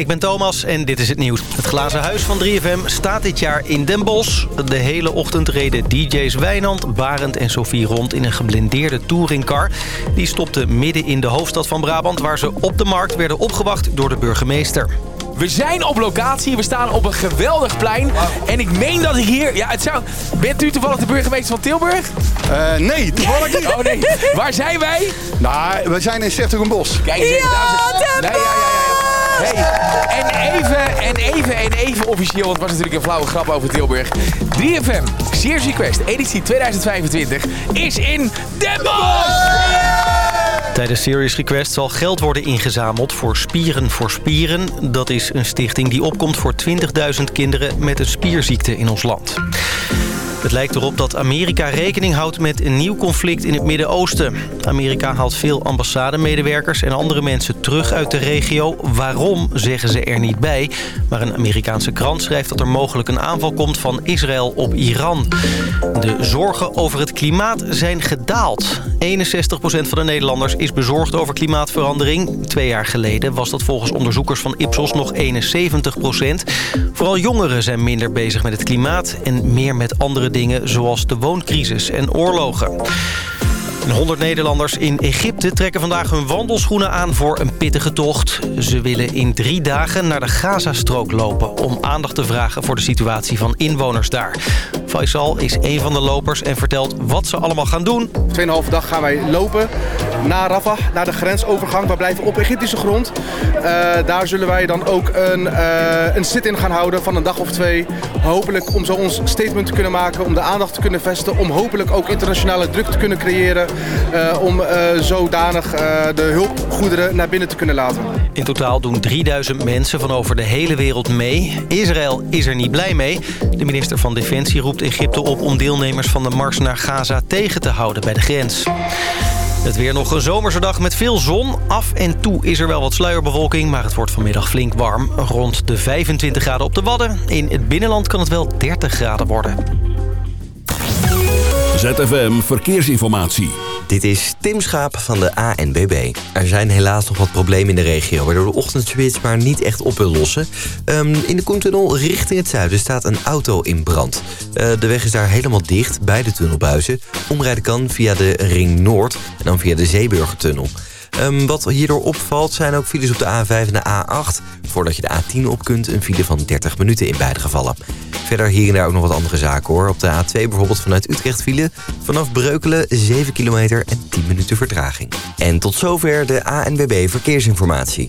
Ik ben Thomas en dit is het nieuws. Het glazen huis van 3FM staat dit jaar in Den Bosch. De hele ochtend reden DJ's Wijnand, Barend en Sophie rond in een geblindeerde touringcar. Die stopte midden in de hoofdstad van Brabant... waar ze op de markt werden opgewacht door de burgemeester. We zijn op locatie. We staan op een geweldig plein. En ik meen dat ik hier... Ja, het zou... Bent u toevallig de burgemeester van Tilburg? Uh, nee, toevallig niet. Oh nee. Waar zijn wij? Nou, we zijn in Sertogenbos. Kijk. Ja, daar nee, ja, ja, ja. Hey. En even, en even, en even officieel, want het was natuurlijk een flauwe grap over Tilburg. 3FM, Sears Request, editie 2025, is in Den Bosch! Tijdens Serious Request zal geld worden ingezameld voor Spieren voor Spieren. Dat is een stichting die opkomt voor 20.000 kinderen met een spierziekte in ons land. Het lijkt erop dat Amerika rekening houdt met een nieuw conflict in het Midden-Oosten. Amerika haalt veel ambassademedewerkers en andere mensen terug uit de regio. Waarom, zeggen ze er niet bij. Maar een Amerikaanse krant schrijft dat er mogelijk een aanval komt van Israël op Iran. De zorgen over het klimaat zijn gedaald. 61% van de Nederlanders is bezorgd over klimaatverandering. Twee jaar geleden was dat volgens onderzoekers van Ipsos nog 71%. Vooral jongeren zijn minder bezig met het klimaat en meer met andere dingen zoals de wooncrisis en oorlogen. 100 Nederlanders in Egypte trekken vandaag hun wandelschoenen aan voor een pittige tocht. Ze willen in drie dagen naar de Gazastrook lopen... om aandacht te vragen voor de situatie van inwoners daar. Faisal is een van de lopers en vertelt wat ze allemaal gaan doen. Tweeënhalve dag gaan wij lopen naar Rafah, naar de grensovergang. We blijven op Egyptische grond. Uh, daar zullen wij dan ook een, uh, een sit-in gaan houden van een dag of twee. Hopelijk om zo ons statement te kunnen maken, om de aandacht te kunnen vestigen... om hopelijk ook internationale druk te kunnen creëren... Uh, om zodanig de hulpgoederen naar binnen te kunnen laten. In totaal doen 3000 mensen van over de hele wereld mee. Israël is er niet blij mee. De minister van Defensie roept Egypte op om deelnemers van de mars naar Gaza tegen te houden bij de grens. Het weer nog een zomerse dag met veel zon. Af en toe is er wel wat sluierbewolking, maar het wordt vanmiddag flink warm. Rond de 25 graden op de Wadden. In het binnenland kan het wel 30 graden worden. ZFM Verkeersinformatie. Dit is Tim Schaap van de ANBB. Er zijn helaas nog wat problemen in de regio... waardoor de ochtendspits maar niet echt op wil lossen. Um, in de Koentunnel richting het zuiden staat een auto in brand. Uh, de weg is daar helemaal dicht bij de tunnelbuizen. Omrijden kan via de Ring Noord en dan via de Zeeburgertunnel. Um, wat hierdoor opvalt zijn ook files op de A5 en de A8. Voordat je de A10 op kunt, een file van 30 minuten in beide gevallen. Verder hier en daar ook nog wat andere zaken hoor. Op de A2 bijvoorbeeld vanuit Utrecht file. Vanaf Breukelen 7 kilometer en 10 minuten vertraging. En tot zover de ANWB Verkeersinformatie.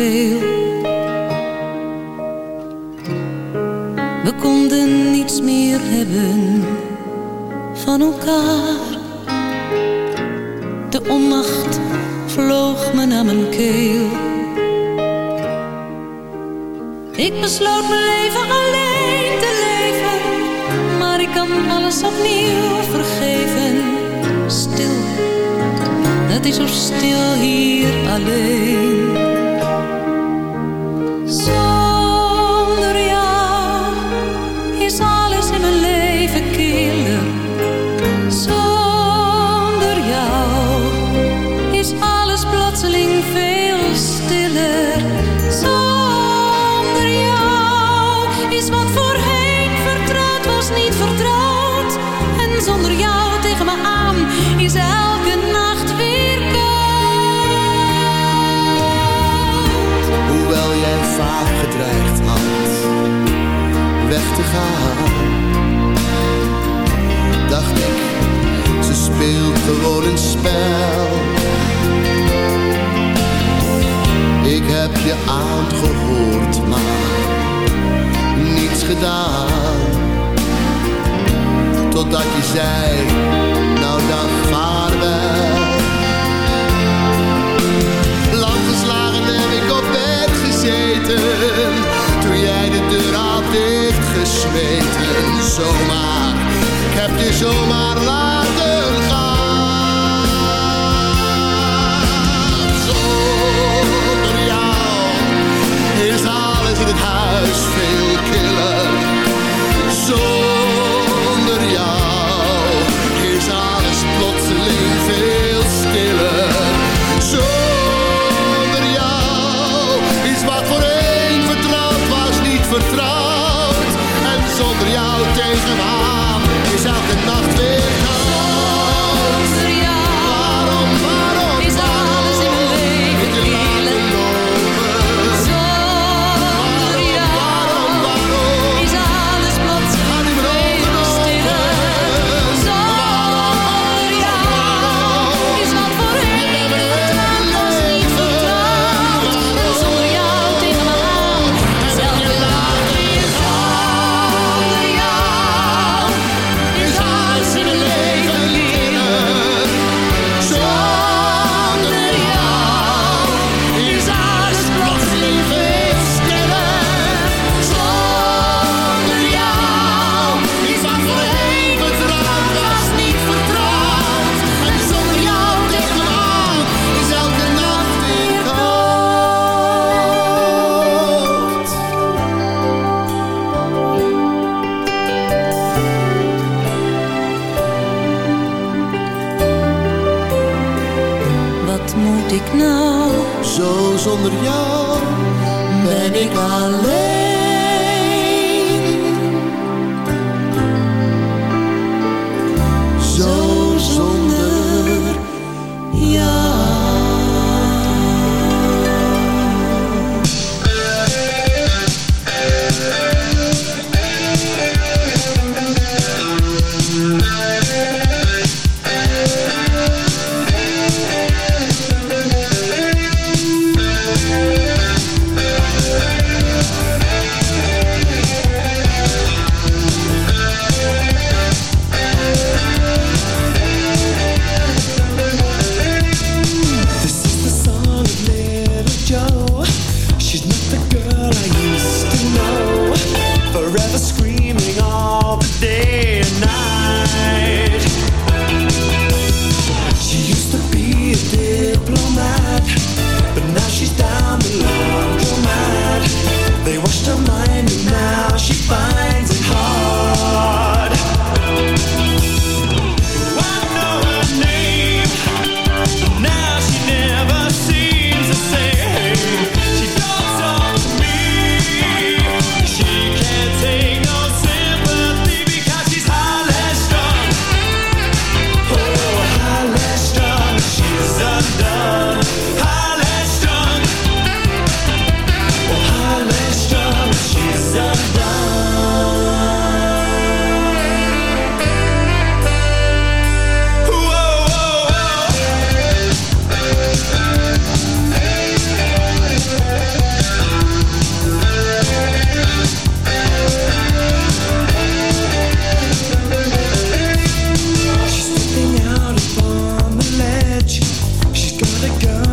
Veel. Zomaar, ik heb je zomaar laten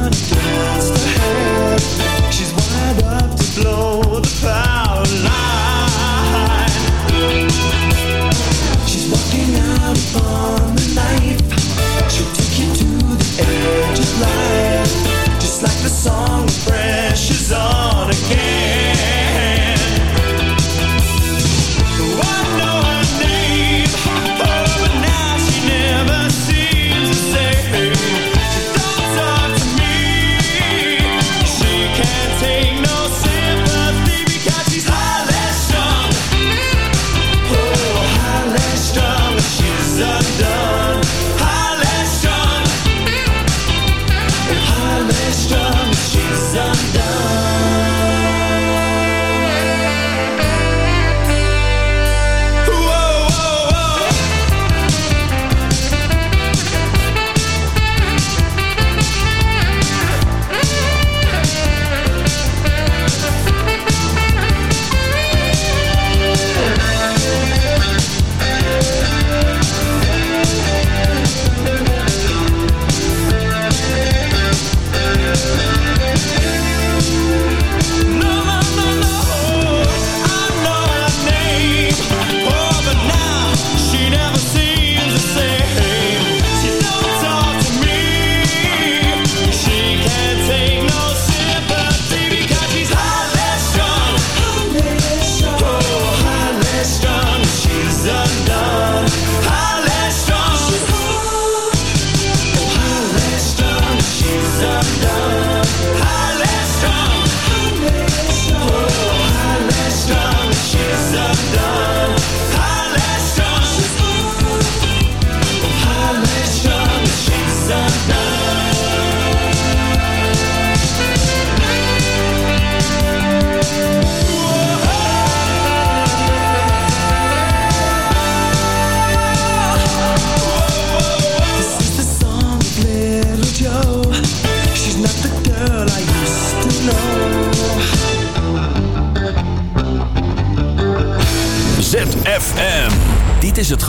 understood.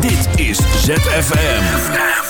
Dit ZFM.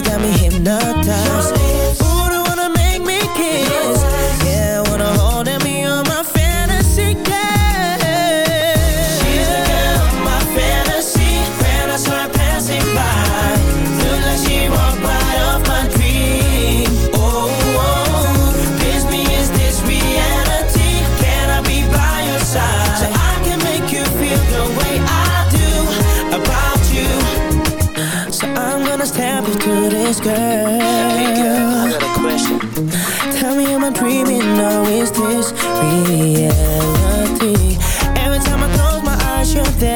got me hypnotized. passion Tell me am I dreaming? Or is this reality? Every time I close my eyes you're there.